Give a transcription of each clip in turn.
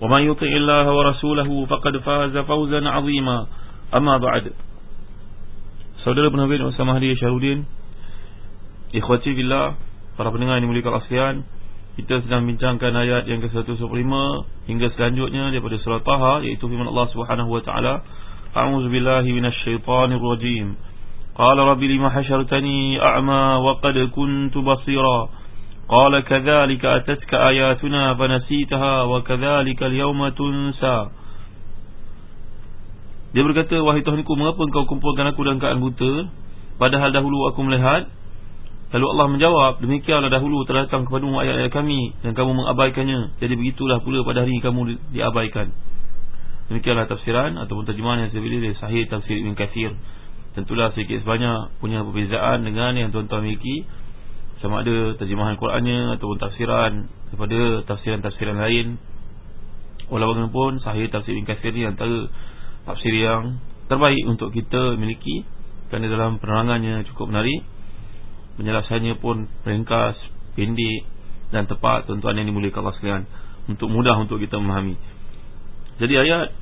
ومن يطع الله ورسوله فقد فاز فوزا عظيما أما بعد Saudara penabil Usama Hadi Syarudin Ikhwati Billah Para pendengar yang dimulikkan Aslian Kita sedang bincangkan ayat yang ke-115 Hingga selanjutnya daripada surah Taha Iaitu firman Allah Subhanahu Wa Taala. A'udzu billahi minasyaitanir rajim Qala rabbi lima hasyartani a'ma wa qad kuntu basira قال كذلك أتتك آياتنا فنسيتها وكذلك اليوم تنسى Dia berkata Wahai Tuhanku Mengapa engkau kumpulkan aku dalam keadaan buta Padahal dahulu aku melihat Lalu Allah menjawab Demikianlah dahulu terdatang kepadamu ayat-ayat kami Dan kamu mengabaikannya Jadi begitulah pula pada hari ini kamu diabaikan Demikianlah tafsiran Ataupun terjemahan yang saya pilih dari Sahih Tafsir Ibn Kathir Tentulah sedikit sebanyak Punya perbezaan dengan yang tuan-tuan miliki sama ada terjemahan Qurannya ataupun tafsiran daripada tafsiran-tafsiran lain. Walaupun pun sahih tafsir Ibn Kathir ni antara tafsir yang terbaik untuk kita miliki kerana dalam penerangannya cukup menarik. Penjelasannya pun ringkas pendek dan tepat tuan-tuan yang dimuliakan Allah sekalian untuk mudah untuk kita memahami. Jadi ayat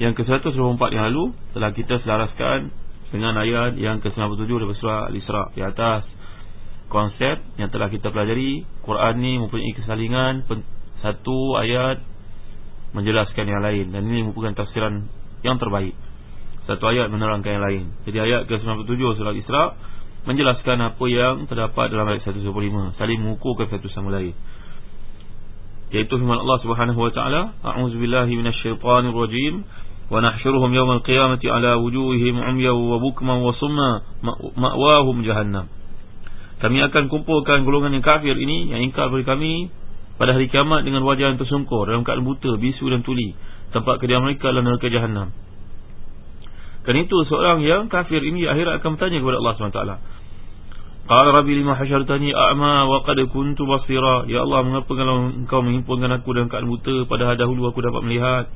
yang ke-124 yang lalu telah kita selaraskan dengan ayat yang ke-97 daripada surah Al-Isra di atas konsep yang telah kita pelajari. Quran ni mempunyai kesalingan. Satu ayat menjelaskan yang lain. Dan ini merupakan tafsiran yang terbaik. Satu ayat menerangkan yang lain. Jadi ayat ke-97 surah Isra menjelaskan apa yang terdapat dalam ayat 125 saling mengukurkan satu sama lain. Yaitu firman Allah Subhanahu wa taala a'udzubillahi minasyaitonir rajim. Wa nahsyuruhum yawmal qiyamati ala wujuhihim umyan wa bukman wa summa ma'wahum jahannam kami akan kumpulkan golongan yang kafir ini Yang ingkar kepada kami Pada hari kiamat dengan wajah yang tersungkur Dalam keadaan buta, bisu dan tuli. Tempat kediaman mereka adalah neraka jahannam. Kerana itu seorang yang kafir ini Akhirat akan bertanya kepada Allah SWT Qala Rabbi lima hasyartani a'ma wa qad kuntu basira? Ya Allah mengapa kalau engkau menghimpunkan aku dalam keadaan buta Padahal dahulu aku dapat melihat?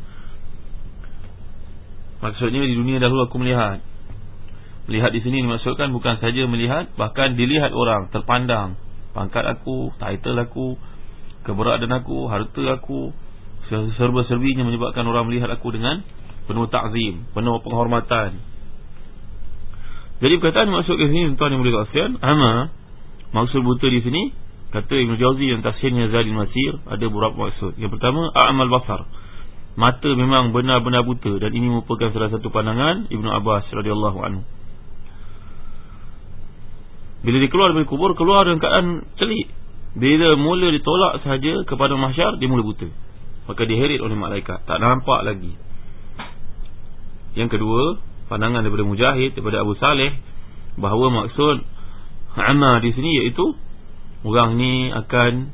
Maksudnya di dunia dahulu aku melihat Melihat di sini dimaksudkan bukan saja melihat Bahkan dilihat orang, terpandang. Pangkat aku, title aku Keberadaan aku, harta aku Serba-serbinya menyebabkan orang melihat aku dengan Penuh takzim, penuh penghormatan. Jadi perkataan maksud di sini Tuan yang boleh kawasan Ama Maksud buta di sini Kata Ibn Jawzi yang tafsirnya Zadin Masir Ada beberapa maksud. Yang pertama, A'amal Basar. Mata memang benar-benar buta Dan ini merupakan salah satu pandangan Ibn Abbas radhiyallahu anhu bila dia keluar dari kubur Keluar dengan keadaan celik. Bila mula ditolak sahaja kepada mahsyar Dia mula buta. Maka diherit oleh malaikat. Tak nampak lagi. Yang kedua Pandangan daripada Mujahid Daripada Abu Saleh Bahawa maksud Amma di sini iaitu Orang ni akan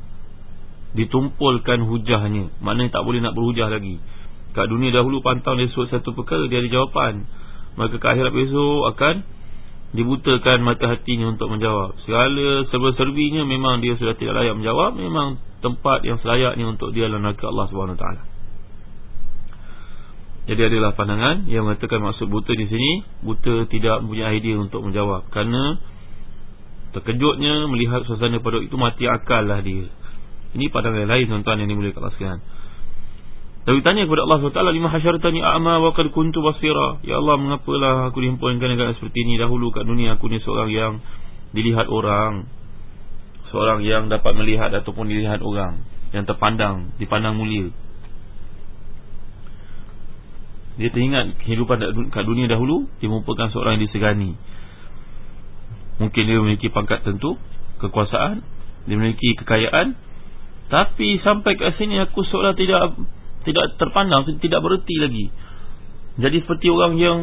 Ditumpulkan hujahnya. Maknanya tak boleh nak berhujah lagi. Kat dunia dahulu pantang dia suat satu perkara Dia ada jawapan. Maka ke akhirat besok akan dibutakan mata hatinya untuk menjawab. Segala serba-serbinya memang dia sudah tidak layak menjawab. Memang tempat yang selayaknya untuk dia adalah neraka Allah Subhanahu taala. Jadi adalah pandangan yang mengatakan maksud buta di sini buta tidak mempunyai idea untuk menjawab. Kerana terkejutnya melihat suasana pada itu mati akal lah dia. Ini pandangan lain tuan-tuan yang dimuliakan Allah sekalian Lalu tanya kepada Allah SWT Lima hasyartani a'ma wa qad kuntu basira? Ya Allah mengapalah aku dihimpunkan dengan seperti ini Dahulu kat dunia? Aku ni seorang yang Dilihat orang. Seorang yang dapat melihat ataupun dilihat orang. Yang terpandang, dipandang mulia. Dia teringat kehidupan kat dunia dahulu Dia merupakan seorang yang disegani. Mungkin dia memiliki pangkat tentu Kekuasaan Dia memiliki kekayaan. Tapi sampai ke sini aku seolah tidak Tidak terpandang Tidak berhenti lagi Jadi seperti orang yang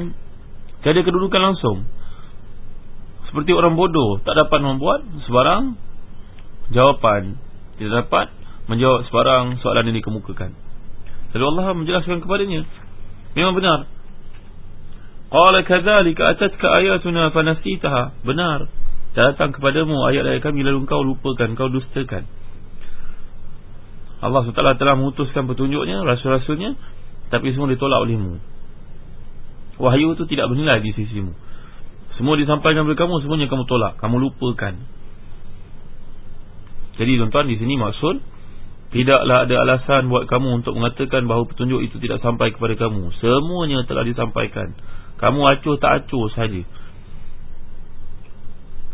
Tiada kedudukan langsung Seperti orang bodoh Tak dapat membuat sebarang Jawapan Tidak dapat menjawab sebarang soalan yang dikemukakan Lalu Allah menjelaskan kepadanya Memang benar Qala kadzalika atatka ayatuna fanasitaha. Benar. Datang kepadamu ayat-ayat kami lalu kau lupakan, kau dustakan. Allah SWT telah mengutuskan petunjuknya, rasul-rasulnya, tapi semua ditolak olehmu. Wahyu itu tidak bernilai di sisimu. Semua disampaikan kepada kamu, semuanya kamu tolak, kamu lupakan. Jadi tuan-tuan di sini maksud Tidaklah ada alasan buat kamu untuk mengatakan bahawa petunjuk itu tidak sampai kepada kamu. Semuanya telah disampaikan. Kamu acuh tak acuh saja.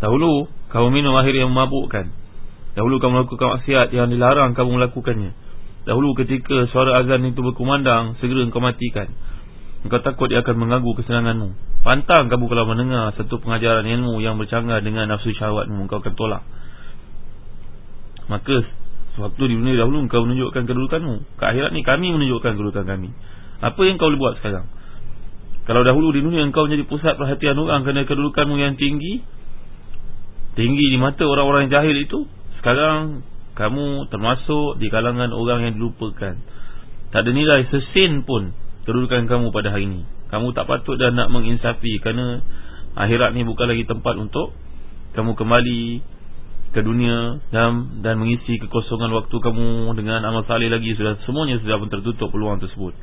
Dahulu kamu minum air yang memabukkan. Dahulu kamu melakukan maksiat yang dilarang kamu melakukannya. Dahulu ketika suara azan itu berkumandang, segera engkau matikan. Engkau takut dia akan mengganggu kesenanganmu. Pantang kamu kalau mendengar satu pengajaran ilmu yang bercanggah dengan nafsu syahwatmu, engkau akan tolak. Maka waktu di dunia dahulu engkau menunjukkan kedudukanmu. Ke akhirat ni kami menunjukkan kedudukan kami. Apa yang kau boleh buat sekarang? Kalau dahulu di dunia engkau menjadi pusat perhatian orang kerana kedudukanmu yang tinggi Tinggi di mata orang-orang jahil itu Sekarang kamu termasuk di kalangan orang yang dilupakan. Tak ada nilai sesin pun kedudukan kamu pada hari ini. Kamu tak patut dah nak menginsafi Kerana akhirat ni bukan lagi tempat untuk Kamu kembali ke dunia dan, dan mengisi kekosongan waktu kamu dengan amal salih lagi. Sudah Semuanya sudah pun tertutup peluang tersebut.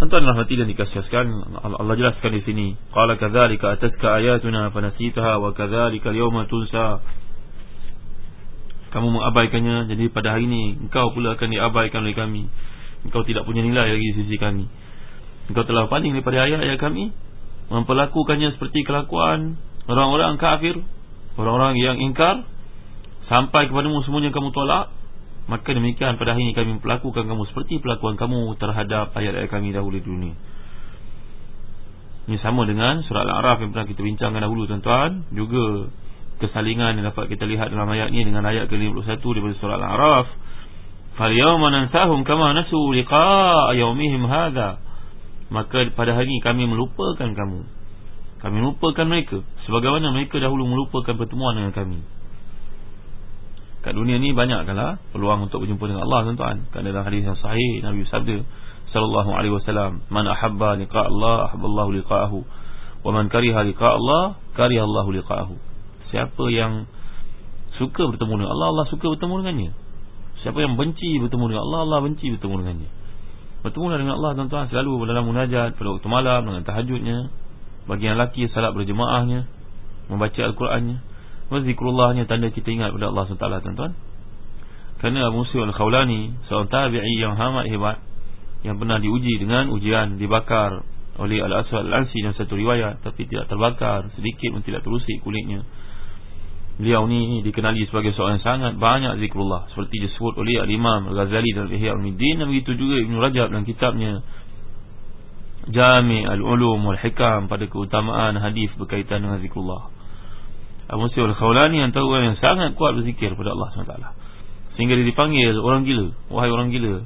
Tuan-tuan rahmati dan dikasihkan Allah jelaskan di sini. Qala kadzalika atatka ayatuna fanasitaha wa kadzalika al-yawma tunsa Kamu mengabaikannya jadi pada hari ini engkau pula akan diabaikan oleh kami Engkau tidak punya nilai lagi di sisi kami Engkau telah paling daripada ayat-ayat kami Memperlakukannya seperti kelakuan Orang-orang kafir Orang-orang yang ingkar Sampai kepadamu semuanya kamu tolak Maka demikian pada hari ini kami melakukan kamu seperti pelakuan kamu terhadap ayat-ayat kami dahulu di dunia. Ini sama dengan surat Al-A'raf yang pernah kita bincangkan dahulu tuan-tuan. Juga kesalingan yang dapat kita lihat dalam ayat ini dengan ayat ke-51 daripada surat Al-A'raf. فَالْيَوْمَ نَنْسَهُمْ كَمَا نَسُوا لِقَاءَ يَوْمِهِمْ هَذَا Maka pada hari ini kami melupakan kamu. Kami melupakan mereka. Sebagaimana mereka dahulu melupakan pertemuan dengan kami. Kat dunia ni banyak banyakkanlah peluang untuk berjumpa dengan Allah tuan-tuan. Kan dalam hadis yang sahih Nabi sabda sallallahu alaihi wasallam, "Man ahabba liqa Allah, ahabba Allah liqa'ahu. Wa man kariha liqa Allah, kariha Allah liqa'ahu." Siapa yang suka bertemu dengan Allah, Allah suka bertemu dengannya. Siapa yang benci bertemu dengan Allah, Allah benci bertemu dengannya. Bertemu dengan Allah tuan-tuan selalu dalam munajat pada waktu malam dengan tahajudnya. Bagi yang lelaki salat berjemaahnya, membaca al-Qurannya. Zikrullah tanda kita ingat pada Allah SWT tuan-tuan Kerana Musa al-Khawlani Seorang tabi'i yang amat hebat Yang pernah diuji dengan ujian Dibakar oleh Al-Aswad Al-Ansi Dalam satu riwayat Tapi tidak terbakar Sedikit pun tidak terusik kulitnya Beliau ni dikenali sebagai seorang yang sangat banyak zikrullah. Seperti disebut oleh Al-Imam Al-Ghazali dalam Ihya Al-Midin Dan begitu juga Ibn Rajab dalam kitabnya Jami Al-Ulum Wal-Hikam Pada keutamaan hadis berkaitan dengan zikrullah. Musa al-Khawlani antara orang yang sangat kuat berzikir kepada Allah SWT Sehingga dia dipanggil orang gila Wahai orang gila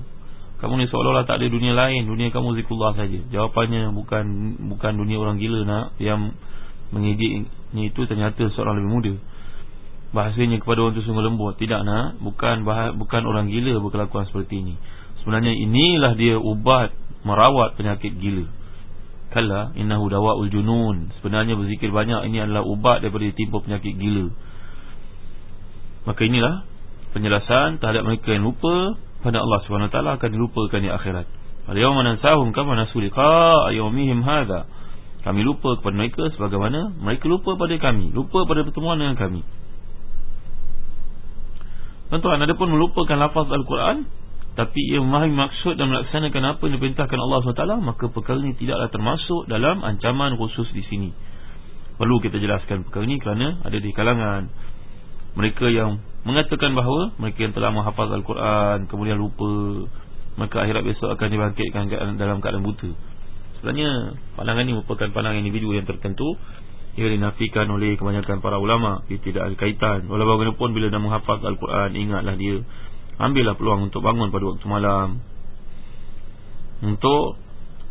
Kamu ni seolah-olah tak ada dunia lain Dunia kamu zikrullah saja. Jawapannya bukan bukan dunia orang gila nak. Yang mengejeknya itu ternyata seorang lebih muda Bahasanya kepada orang itu sungguh lembut. Tidak nak. Bukan bahas, bukan orang gila berkelakuan seperti ini. Sebenarnya inilah dia ubat Merawat penyakit gila. Kalla innahu dawa'ul junun. Sebenarnya berzikir banyak ini adalah ubat daripada timpa penyakit gila. Maka inilah penjelasan terhadap mereka yang lupa pada Allah SWT akan dilupakan di akhirat. Al-yawma nansahum kama nasulika ayawmihim hadha. Kami lupa kepada mereka sebagaimana mereka lupa pada kami Lupa pada pertemuan dengan kami Tuan-tuan, ada pun melupakan lafaz Al-Quran tapi ia memahami maksud dan melaksanakan apa yang diperintahkan Allah SWT maka perkara ini tidaklah termasuk dalam ancaman khusus di sini. Perlu kita jelaskan perkara ini kerana ada di kalangan mereka yang mengatakan bahawa mereka yang telah menghafaz Al-Quran kemudian lupa Maka akhirat besok akan dibangkitkan dalam keadaan buta. Sebenarnya pandangan ini merupakan pandangan individu yang tertentu Ia dinafikan oleh kebanyakan para ulama. Ia tidak ada kaitan. Walau bagaimanapun bila dah menghafaz Al-Quran Ingatlah dia. Ambillah peluang untuk bangun pada waktu malam. Untuk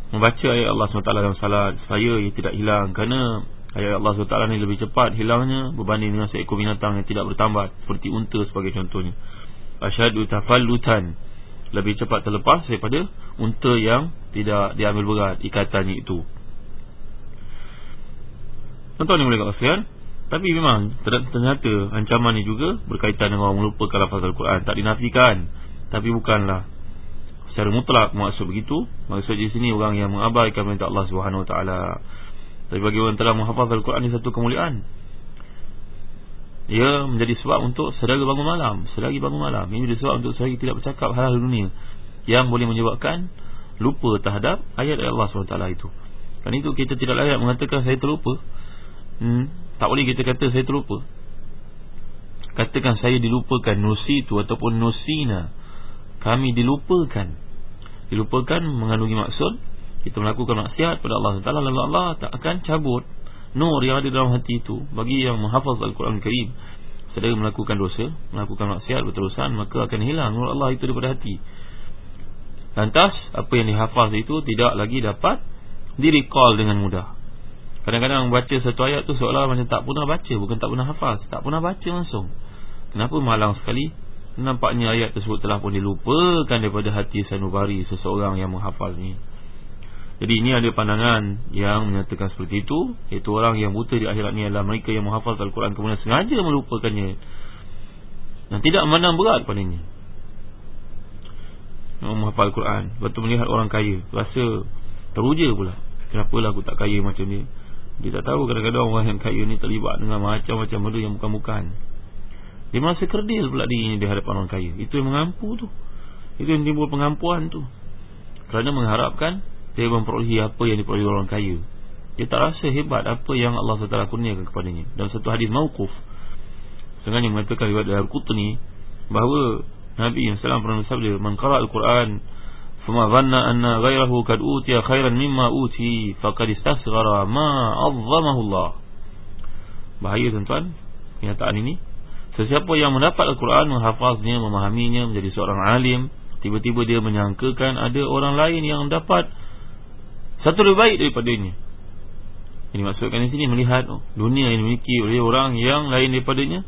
Membaca ayat Allah SWT dalam salat Supaya ia tidak hilang. Kerana ayat Allah SWT ini lebih cepat hilangnya Berbanding dengan seekor binatang yang tidak bertambah Seperti unta sebagai contohnya. Asyadu tafallutan. Lebih cepat terlepas daripada unta yang tidak diambil berat. Ikatannya itu. Tuan-tuan yang boleh kata Tapi memang ternyata ancaman ini juga berkaitan dengan orang melupakan lafaz Al-Quran. Tak dinafikan. Tapi bukanlah secara mutlak maksud begitu. Maksud di sini orang yang mengabaikan perintah Allah SWT. Tapi bagi orang telah menghafaz Al-Quran ini satu kemuliaan. Ia menjadi sebab untuk sedara bangun malam Sedari bangun malam Ini menjadi sebab untuk sedari tidak bercakap hal-hal dunia Yang boleh menyebabkan Lupa terhadap ayat-ayat Allah SWT itu Dan itu kita tidak layak mengatakan saya terlupa hmm, Tak boleh kita kata saya terlupa. Katakan saya dilupakan Nusi itu ataupun nusina Kami dilupakan. Dilupakan mengandungi maksud Kita melakukan maksiat pada Allah SWT Lalu Allah tak akan cabut nur yang ada dalam hati itu. Bagi yang menghafaz Al-Quran Karim sedang melakukan dosa melakukan maksiat berterusan maka akan hilang nur Allah itu daripada hati. Lantas apa yang dihafaz itu tidak lagi dapat direcall dengan mudah kadang-kadang baca satu ayat tu seolah macam tak pernah baca bukan tak pernah hafaz tak pernah baca langsung. Kenapa malang sekali? Nampaknya ayat tersebut telah pun dilupakan daripada hati sanubari seseorang yang menghafal ni. Jadi ini ada pandangan yang menyatakan seperti itu Iaitu orang yang buta di akhirat ni adalah mereka yang menghafal Al-Quran Kemudian sengaja melupakannya. Dan tidak memandang berat padanya. Menghafal Al-Quran Lepas tu melihat orang kaya Rasa teruja pula. Kenapalah aku tak kaya macam ni Dia tak tahu kadang-kadang orang yang kaya ni terlibat dengan macam-macam benda yang bukan-bukan. Dia merasa kerdil pula dirinya di hadapan orang kaya. Itu yang mengampu tu. Itu yang timbul pengampuan tu. Kerana mengharapkan dia memperolehi apa yang diperolehi orang kaya. Dia tak rasa hebat apa yang Allah SWT kurniakan kepadanya. Dalam satu hadis mawkuf Sengaja mengatakan riwayat Al-Qutni Bahawa Nabi SAW pernah bersabda Man Al-Quran Fama dhanna anna ghairahu kad utiya khairan mimma uti Faqad istasghara ma azzamahu Allah Bahaya tuan-tuan Kenyataan ini. Sesiapa yang mendapat Al-Quran Menghafaznya, memahaminya Menjadi seorang alim Tiba-tiba dia menyangkakan Ada orang lain yang dapat satu lebih baik daripada ini. Ini maksudkan di sini melihat oh, Dunia yang dimiliki oleh orang yang lain daripadanya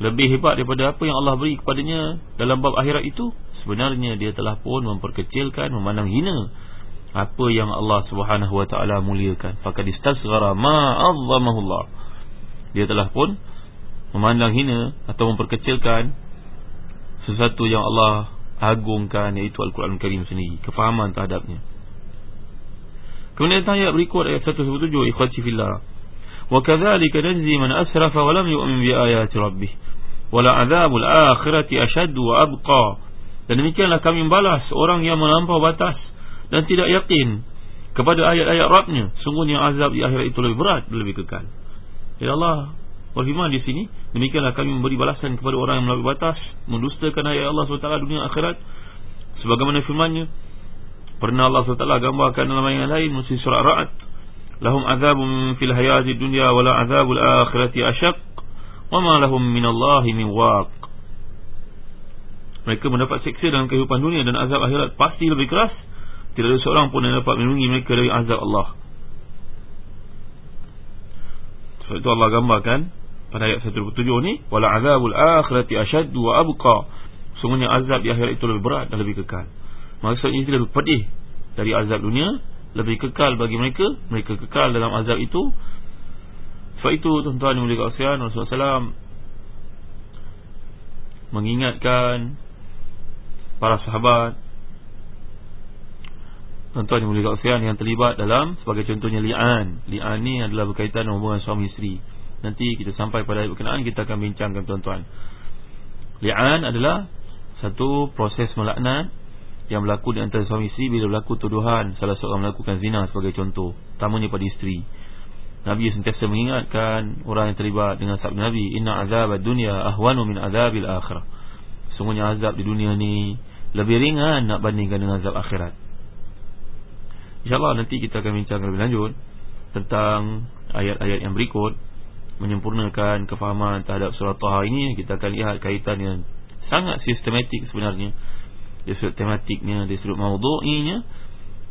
Lebih hebat daripada apa yang Allah beri kepadanya Dalam bab akhirat itu Sebenarnya dia telah pun memperkecilkan Memandang hina Apa yang Allah subhanahu wa ta'ala muliakan Fakad istasgara ma'azzamahullah Dia telah pun Memandang hina Atau memperkecilkan Sesuatu yang Allah agungkan Iaitu Al-Quran Karim sendiri Kefahaman terhadapnya Kemudian ayat berikut ayat 117 ikhwati fillah. Wa kadzalika najzi man asrafa wa lam yu'min bi ayati rabbih. Wala adzabul akhirati ashaddu wa abqa. Dan demikianlah kami membalas orang yang melampau batas dan tidak yakin kepada ayat-ayat Rabbnya. Sungguhnya azab di akhirat itu lebih berat dan lebih kekal. Ya Allah berfirman di sini, demikianlah kami memberi balasan kepada orang yang melampaui batas, mendustakan ayat Allah SWT dunia akhirat. Sebagaimana firman-Nya, Pernah Allah SWT gambarkan dalam ayat lain Mesti surah Ra'ad Lahum azabun fil hayati dunia Wala azabul akhirati asyak Wa ma lahum minallahi min waq Mereka mendapat seksa dalam kehidupan dunia Dan azab akhirat pasti lebih keras. Tidak ada seorang pun yang dapat melindungi mereka dari azab Allah. Sebab itu Allah gambarkan Pada ayat 127 ni Wala azabul akhirati asyaddu wa abqa. Sungguhnya azab di akhirat itu lebih berat dan lebih kekal. Maksudnya itu lebih pedih Dari azab dunia Lebih kekal bagi mereka Mereka kekal dalam azab itu. Sebab itu tuan-tuan yang kawasan Rasulullah SAW Mengingatkan Para sahabat Tuan-tuan yang kawasan Yang terlibat dalam Sebagai contohnya li'an. Li'an ni adalah berkaitan hubungan suami isteri. Nanti kita sampai pada berkenaan Kita akan bincangkan tuan-tuan. Li'an adalah Satu proses melaknat yang berlaku di antara suami isteri bila berlaku tuduhan salah seorang melakukan zina sebagai contoh tamanya pada isteri. Nabi sentiasa mengingatkan orang yang terlibat dengan sabda Nabi inna azab dunya ahwanu min azabil akhirah. Sungguhnya azab di dunia ni Lebih ringan nak bandingkan dengan azab akhirat. InsyaAllah nanti kita akan bincang lebih lanjut Tentang ayat-ayat yang berikut Menyempurnakan kefahaman terhadap surah Taha ini. Kita akan lihat kaitan yang sangat sistematik sebenarnya. Dari sudut tematiknya, dari sudut maudu'inya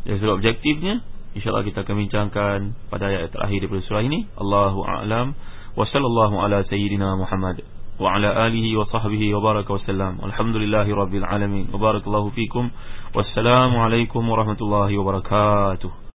Dari sudut objektifnya. InsyaAllah kita akan bincangkan pada ayat terakhir daripada surah ini. Allahu a'lam. Wa sallallahu ala sayyidina Muhammad وعلى آله وصحبه وبارك وسلم. والحمد لله رب العالمين. وبارك الله فيكم. والسلام عليكم ورحمة الله وبركاته.